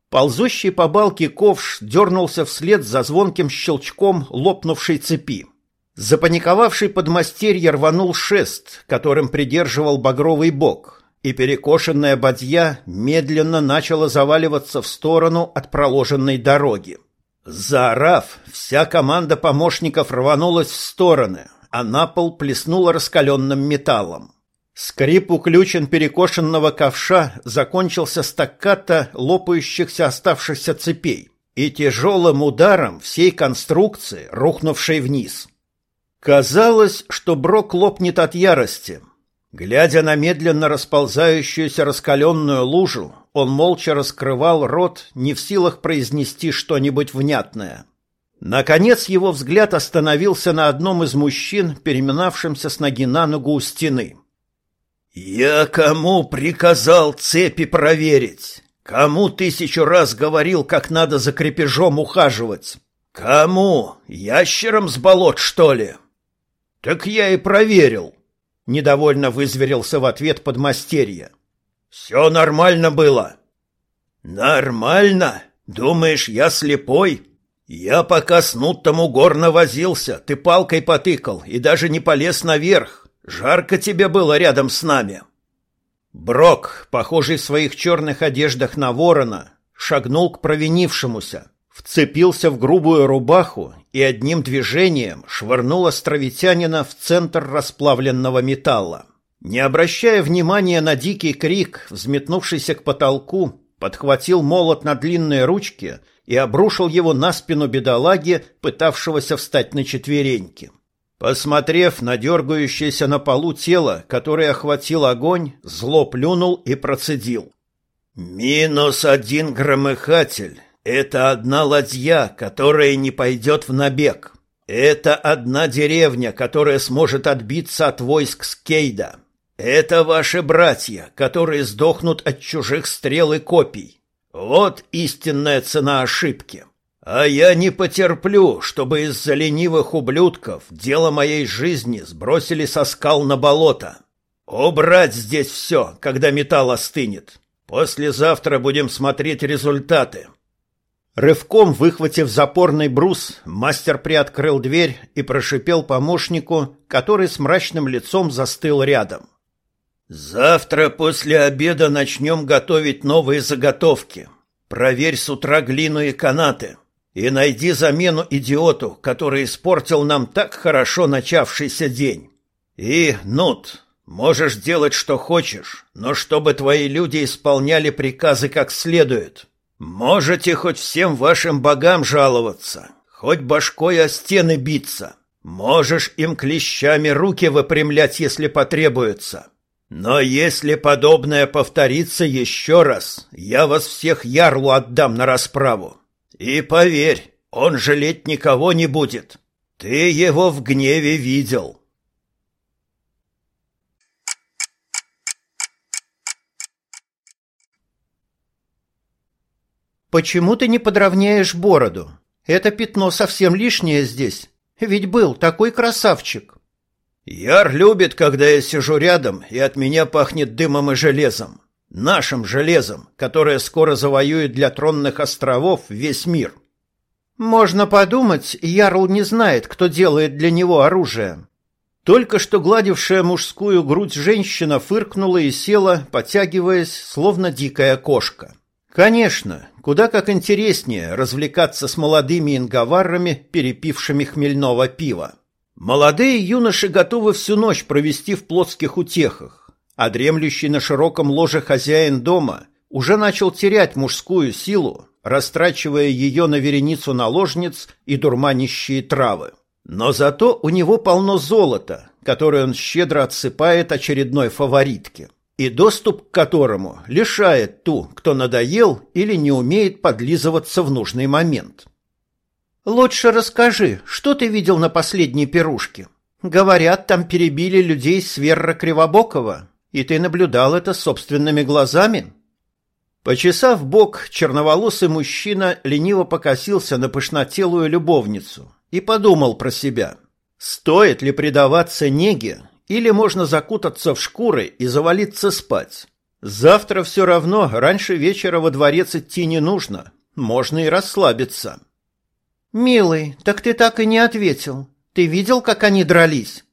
[SPEAKER 1] Ползущий по балке ковш дернулся вслед за звонким щелчком лопнувшей цепи. Запаниковавший подмастерье рванул шест, которым придерживал багровый бок, и перекошенная бадья медленно начала заваливаться в сторону от проложенной дороги. Заорав, вся команда помощников рванулась в стороны, а на пол плеснула раскаленным металлом. Скрип уключен перекошенного ковша закончился стаккато лопающихся оставшихся цепей и тяжелым ударом всей конструкции, рухнувшей вниз. Казалось, что Брок лопнет от ярости. Глядя на медленно расползающуюся раскаленную лужу, он молча раскрывал рот, не в силах произнести что-нибудь внятное. Наконец его взгляд остановился на одном из мужчин, переминавшемся с ноги на ногу у стены. «Я кому приказал цепи проверить? Кому тысячу раз говорил, как надо за крепежом ухаживать? Кому? Ящером с болот, что ли?» Так я и проверил. Недовольно вызверился в ответ подмастерье. Все нормально было. Нормально? Думаешь, я слепой? Я пока с Нуттом горно возился, ты палкой потыкал и даже не полез наверх. Жарко тебе было рядом с нами. Брок, похожий в своих черных одеждах на ворона, шагнул к провинившемуся, вцепился в грубую рубаху и одним движением швырнул островитянина в центр расплавленного металла. Не обращая внимания на дикий крик, взметнувшийся к потолку, подхватил молот на длинные ручки и обрушил его на спину бедолаги, пытавшегося встать на четвереньки. Посмотрев на дергающееся на полу тело, которое охватил огонь, зло плюнул и процедил. «Минус один громыхатель это одна ладья, которая не пойдет в набег. Это одна деревня, которая сможет отбиться от войск Скейда. Это ваши братья, которые сдохнут от чужих стрел и копий. Вот истинная цена ошибки. А я не потерплю, чтобы из-за ленивых ублюдков дело моей жизни сбросили со скал на болото. Убрать здесь все, когда металл остынет. Послезавтра будем смотреть результаты. Рывком выхватив запорный брус, мастер приоткрыл дверь и прошипел помощнику, который с мрачным лицом застыл рядом. «Завтра после обеда начнем готовить новые заготовки. Проверь с утра глину и канаты. И найди замену идиоту, который испортил нам так хорошо начавшийся день. И, Нут, можешь делать, что хочешь, но чтобы твои люди исполняли приказы как следует». Можете хоть всем вашим богам жаловаться, хоть башкой о стены биться. Можешь им клещами руки выпрямлять, если потребуется. Но если подобное повторится еще раз, я вас всех ярлу отдам на расправу. И поверь, он жалеть никого не будет. Ты его в гневе видел.
[SPEAKER 2] «Почему ты не подровняешь бороду? Это пятно совсем лишнее здесь. Ведь был такой красавчик.
[SPEAKER 1] Яр любит, когда я сижу рядом, и от меня пахнет дымом и железом. Нашим железом, которое скоро завоюет для тронных островов весь мир.
[SPEAKER 2] Можно подумать, Ярл не знает, кто делает для него оружие. Только что гладившая мужскую грудь женщина фыркнула и села, потягиваясь, словно дикая кошка. Конечно, куда как интереснее развлекаться с молодыми инговаррами, перепившими хмельного пива. Молодые юноши готовы всю ночь провести в плотских утехах, а дремлющий на широком ложе хозяин дома уже начал терять мужскую силу, растрачивая ее на вереницу наложниц и дурманящие травы. Но зато у него полно золота, которое он щедро отсыпает очередной фаворитке и доступ к которому лишает ту, кто надоел или не умеет подлизываться в нужный момент. Лучше расскажи, что ты видел на последней пирушке? Говорят, там перебили людей с Верра Кривобокова, и ты наблюдал это собственными глазами.
[SPEAKER 1] Почесав бок, черноволосый мужчина лениво покосился на пышнотелую любовницу и подумал про себя. Стоит ли предаваться неге или можно закутаться в шкуры и завалиться спать. Завтра все равно раньше вечера во дворец идти не нужно. Можно и расслабиться.
[SPEAKER 2] Милый, так ты так и не ответил. Ты видел, как они дрались?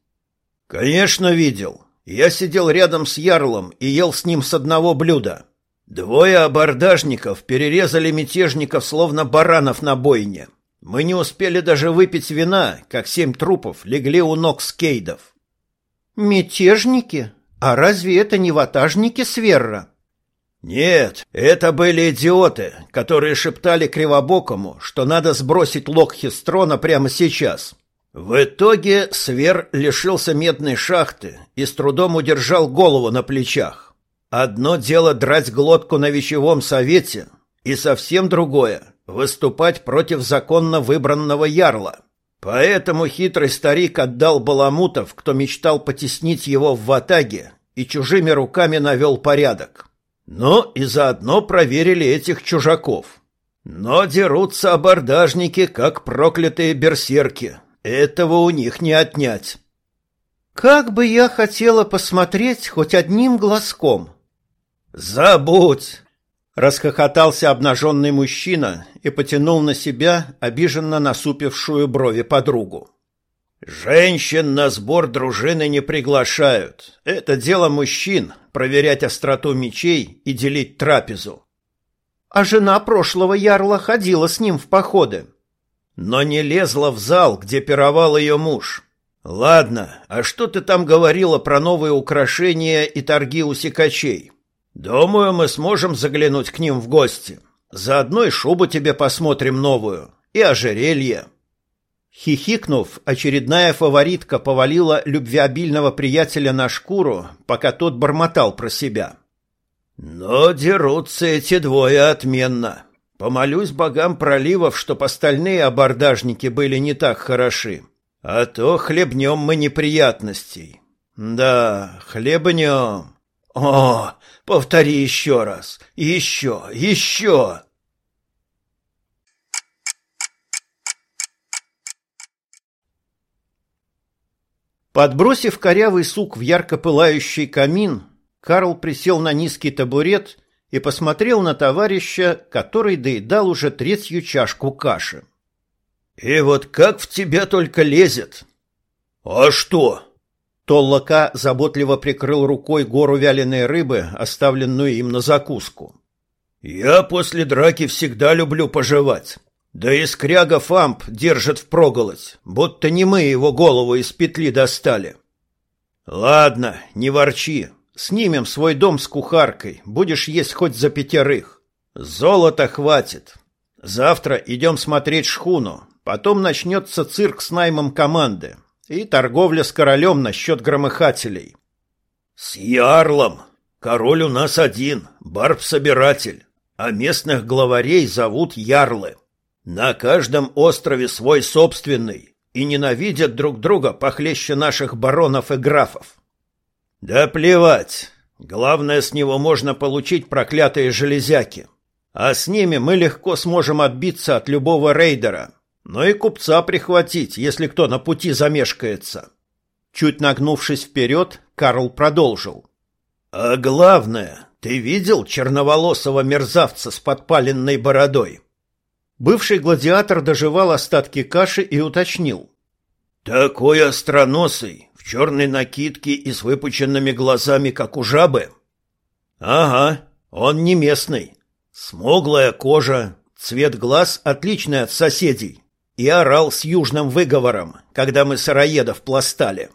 [SPEAKER 1] Конечно, видел. Я сидел рядом с ярлом и ел с ним с одного блюда. Двое абордажников перерезали мятежников словно баранов на бойне. Мы не успели даже выпить вина, как семь трупов легли у ног скейдов.
[SPEAKER 2] Мятежники? А разве это не ватажники Сверра?
[SPEAKER 1] Нет, это были идиоты, которые шептали Кривобокому, что надо сбросить Локхистрона прямо сейчас. В итоге Свер лишился медной шахты и с трудом удержал голову на плечах. Одно дело драть глотку на вещевом совете, и совсем другое — выступать против законно выбранного ярла. Поэтому хитрый старик отдал баламутов, кто мечтал потеснить его в ватаге, и чужими руками навел порядок. Но и заодно проверили этих чужаков. Но дерутся абордажники, как проклятые берсерки. Этого у них не отнять.
[SPEAKER 2] Как бы я хотела посмотреть хоть одним глазком.
[SPEAKER 1] Забудь! Расхохотался обнаженный мужчина и потянул на себя обиженно насупившую брови подругу. «Женщин на сбор дружины не приглашают. Это дело мужчин — проверять остроту мечей и делить трапезу».
[SPEAKER 2] А жена прошлого ярла ходила с ним в походы.
[SPEAKER 1] Но не лезла в зал, где пировал ее муж. «Ладно, а что ты там говорила про новые украшения и торги у сикачей?» Думаю, мы сможем заглянуть к ним в гости. Заодно и шубу тебе посмотрим новую, и ожерелье. Хихикнув, очередная фаворитка повалила любвеобильного приятеля на шкуру, пока тот бормотал про себя. Но дерутся эти двое отменно. Помолюсь богам проливов, чтоб остальные абордажники были не так хороши. А то хлебнем мы неприятностей. Да, хлебнем. О, повтори еще раз. Еще, еще. Подбросив корявый сук в ярко пылающий камин, Карл присел на низкий табурет и посмотрел на товарища, который доедал уже третью чашку каши. «И вот как в тебя только лезет!» «А что?» Толлака заботливо прикрыл рукой гору вяленой рыбы, оставленную им на закуску. «Я после драки всегда люблю пожевать. Да и скряга Фамп держит впроголодь, будто не мы его голову из петли достали». «Ладно, не ворчи. Снимем свой дом с кухаркой, будешь есть хоть за пятерых. Золота хватит. Завтра идем смотреть шхуну, потом начнется цирк с наймом команды, и торговля с королем насчет громыхателей. С ярлом. Король у нас один, барб-собиратель, а местных главарей зовут ярлы. На каждом острове свой собственный, и ненавидят друг друга похлеще наших баронов и графов. Да плевать. Главное, с него можно получить проклятые железяки. А с ними мы легко сможем отбиться от любого рейдера. Но и купца прихватить, если кто на пути замешкается.
[SPEAKER 2] Чуть нагнувшись вперед, Карл продолжил.
[SPEAKER 1] А главное, ты видел черноволосого мерзавца с подпаленной бородой?
[SPEAKER 2] Бывший гладиатор доживал остатки каши и уточнил.
[SPEAKER 1] Такой остроносый, в черной накидке и с выпученными глазами, как у жабы? Ага, он не местный. Смуглая кожа, цвет глаз отличный от соседей. И орал с южным выговором, когда мы сыроедов пластали.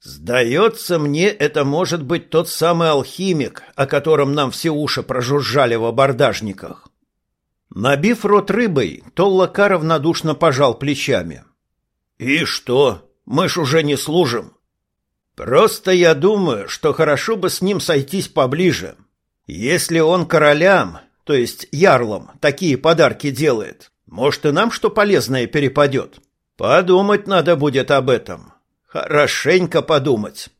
[SPEAKER 1] Сдается мне, это может быть тот самый алхимик, о котором нам все уши прожужжали в абордажниках.
[SPEAKER 2] Набив рот рыбой, Толла равнодушно пожал плечами.
[SPEAKER 1] «И что? Мы ж уже не служим. Просто я думаю, что хорошо бы с ним сойтись поближе. Если он королям, то есть ярлам, такие подарки делает, может и нам что полезное перепадет. Подумать надо будет об этом. Хорошенько подумать.